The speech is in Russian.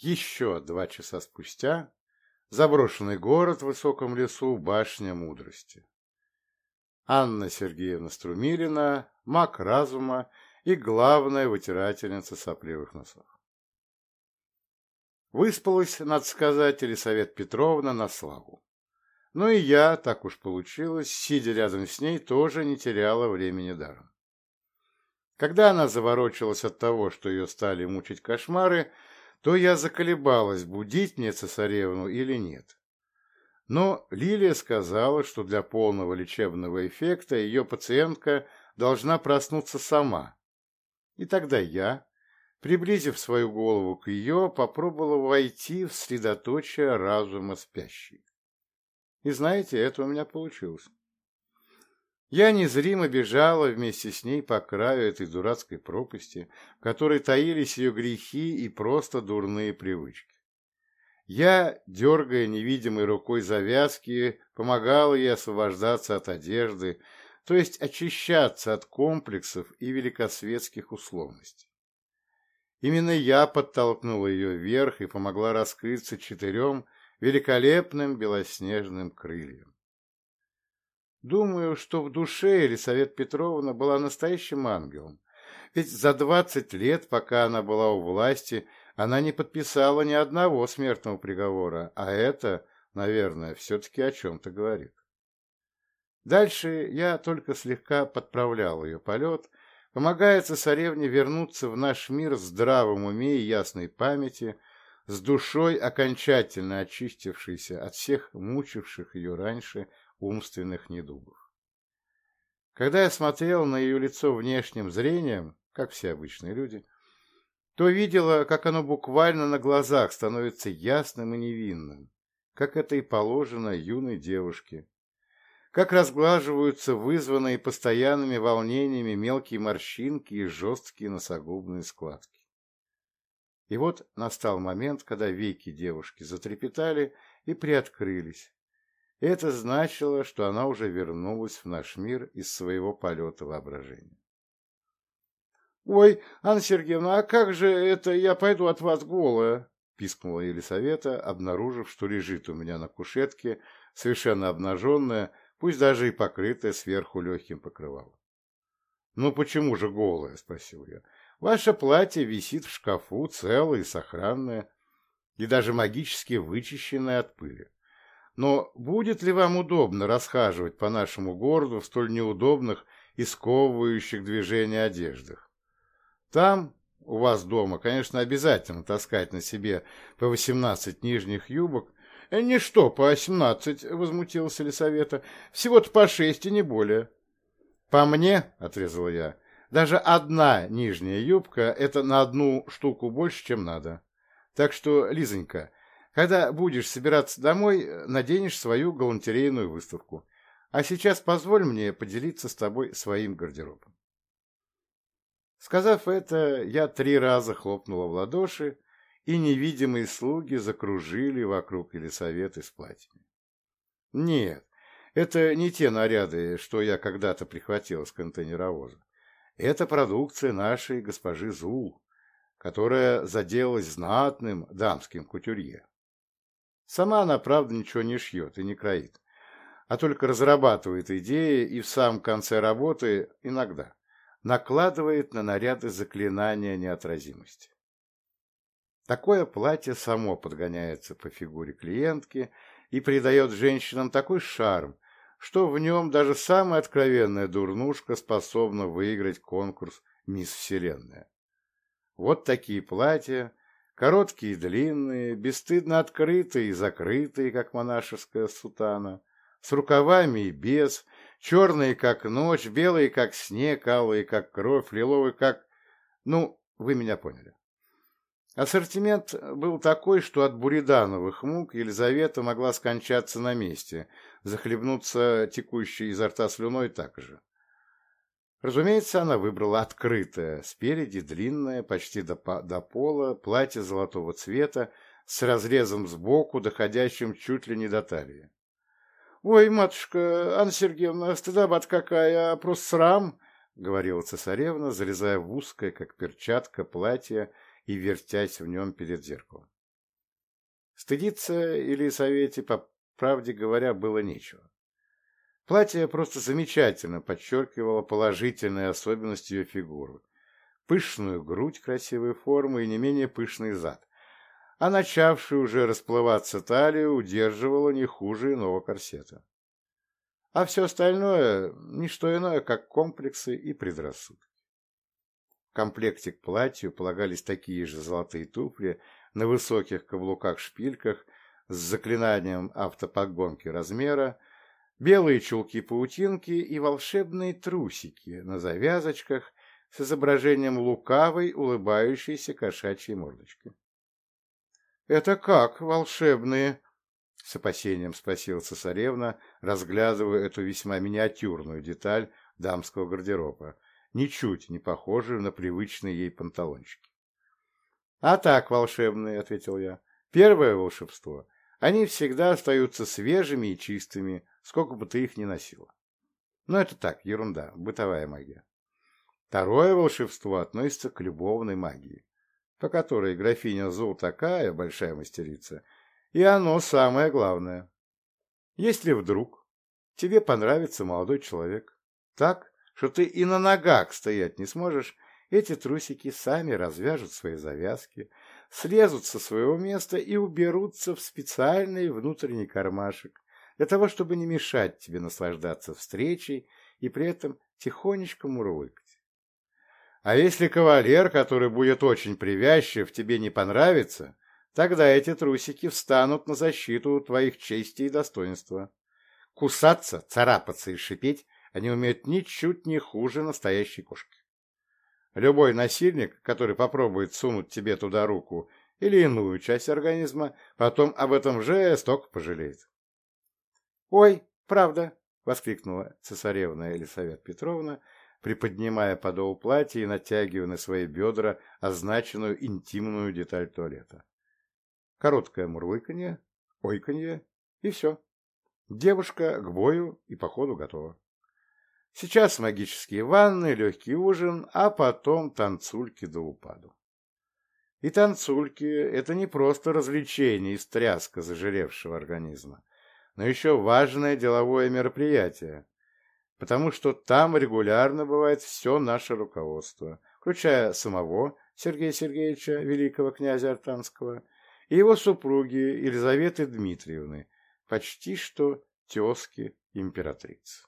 Еще два часа спустя заброшенный город в высоком лесу, башня мудрости. Анна Сергеевна Струмилина, маг разума и главная вытирательница сопливых носов. Выспалась, надо сказать, Елисавета Петровна на славу. Но и я, так уж получилось, сидя рядом с ней, тоже не теряла времени даром. Когда она заворочилась от того, что ее стали мучить кошмары, то я заколебалась, будить мне цесаревну или нет. Но Лилия сказала, что для полного лечебного эффекта ее пациентка должна проснуться сама. И тогда я, приблизив свою голову к ее, попробовала войти в средоточие разума спящей. И знаете, это у меня получилось. Я незримо бежала вместе с ней по краю этой дурацкой пропасти, в которой таились ее грехи и просто дурные привычки. Я, дергая невидимой рукой завязки, помогала ей освобождаться от одежды, то есть очищаться от комплексов и великосветских условностей. Именно я подтолкнула ее вверх и помогла раскрыться четырем великолепным белоснежным крыльям. Думаю, что в душе Елисавета Петровна была настоящим ангелом, ведь за двадцать лет, пока она была у власти, она не подписала ни одного смертного приговора, а это, наверное, все-таки о чем-то говорит. Дальше я только слегка подправлял ее полет, помогая цесаревне вернуться в наш мир в здравом уме и ясной памяти, с душой окончательно очистившейся от всех мучивших ее раньше умственных недугов. Когда я смотрел на ее лицо внешним зрением, как все обычные люди, то видела, как оно буквально на глазах становится ясным и невинным, как это и положено юной девушке, как разглаживаются вызванные постоянными волнениями мелкие морщинки и жесткие носогубные складки. И вот настал момент, когда веки девушки затрепетали и приоткрылись, это значило, что она уже вернулась в наш мир из своего полета воображения. «Ой, Анна Сергеевна, а как же это я пойду от вас голая?» — пискнула Елисавета, обнаружив, что лежит у меня на кушетке, совершенно обнаженная, пусть даже и покрытая сверху легким покрывалом. «Ну почему же голая?» — спросил я. «Ваше платье висит в шкафу, целое и сохранное, и даже магически вычищенное от пыли. Но будет ли вам удобно расхаживать по нашему городу в столь неудобных и сковывающих движения одеждах? Там, у вас дома, конечно, обязательно таскать на себе по восемнадцать нижних юбок. Э, не что по восемнадцать, возмутился Лисавета, всего-то по шесть и не более. По мне, отрезал я, даже одна нижняя юбка — это на одну штуку больше, чем надо. Так что, Лизонька, когда будешь собираться домой, наденешь свою галантерейную выставку. А сейчас позволь мне поделиться с тобой своим гардеробом. Сказав это, я три раза хлопнула в ладоши, и невидимые слуги закружили вокруг Елисаветы с платьями. Нет, это не те наряды, что я когда-то прихватила с контейнеровоза. Это продукция нашей госпожи Зул, которая заделалась знатным дамским кутюрье. Сама она, правда, ничего не шьет и не кроит, а только разрабатывает идеи и в самом конце работы иногда накладывает на наряды заклинания неотразимости. Такое платье само подгоняется по фигуре клиентки и придает женщинам такой шарм, что в нем даже самая откровенная дурнушка способна выиграть конкурс «Мисс Вселенная». Вот такие платья Короткие и длинные, бесстыдно открытые и закрытые, как монашеская сутана, с рукавами и без, черные, как ночь, белые, как снег, алые, как кровь, лиловые, как... Ну, вы меня поняли. Ассортимент был такой, что от буридановых мук Елизавета могла скончаться на месте, захлебнуться текущей изо рта слюной так же. Разумеется, она выбрала открытое, спереди длинное, почти до, до пола, платье золотого цвета с разрезом сбоку, доходящим чуть ли не до талии. — Ой, матушка, Анна Сергеевна, стыдобат какая, а просто срам, — говорила цесаревна, залезая в узкое, как перчатка, платье и вертясь в нем перед зеркалом. Стыдиться Елисавете, по правде говоря, было нечего. Платье просто замечательно подчеркивало положительные особенности ее фигуры. Пышную грудь красивой формы и не менее пышный зад. А начавшую уже расплываться талию удерживала не хуже иного корсета. А все остальное – не что иное, как комплексы и предрассудки. В комплекте к платью полагались такие же золотые туфли на высоких каблуках-шпильках с заклинанием автопогонки размера, белые чулки-паутинки и волшебные трусики на завязочках с изображением лукавой, улыбающейся кошачьей мордочки. — Это как волшебные? — с опасением спросила цесаревна, разглядывая эту весьма миниатюрную деталь дамского гардероба, ничуть не похожую на привычные ей панталончики. — А так волшебные, — ответил я. — Первое волшебство. Они всегда остаются свежими и чистыми, сколько бы ты их ни носила. Но это так, ерунда, бытовая магия. Второе волшебство относится к любовной магии, по которой графиня Зул такая большая мастерица, и оно самое главное. Если вдруг тебе понравится молодой человек, так, что ты и на ногах стоять не сможешь, эти трусики сами развяжут свои завязки, слезут со своего места и уберутся в специальный внутренний кармашек, для того, чтобы не мешать тебе наслаждаться встречей и при этом тихонечко мурлыкать. А если кавалер, который будет очень привязчив, тебе не понравится, тогда эти трусики встанут на защиту твоих чести и достоинства. Кусаться, царапаться и шипеть они умеют ничуть не хуже настоящей кошки. Любой насильник, который попробует сунуть тебе туда руку или иную часть организма, потом об этом жестоко пожалеет. «Ой, правда!» — воскликнула цесаревна Елисавета Петровна, приподнимая подол платья и натягивая на свои бедра означенную интимную деталь туалета. Короткое мурлыканье, ойканье и все. Девушка к бою и походу готова. Сейчас магические ванны, легкий ужин, а потом танцульки до упаду. И танцульки — это не просто развлечение и стряска зажиревшего организма но еще важное деловое мероприятие, потому что там регулярно бывает все наше руководство, включая самого Сергея Сергеевича, великого князя Артанского, и его супруги Елизаветы Дмитриевны, почти что тезки императрицы.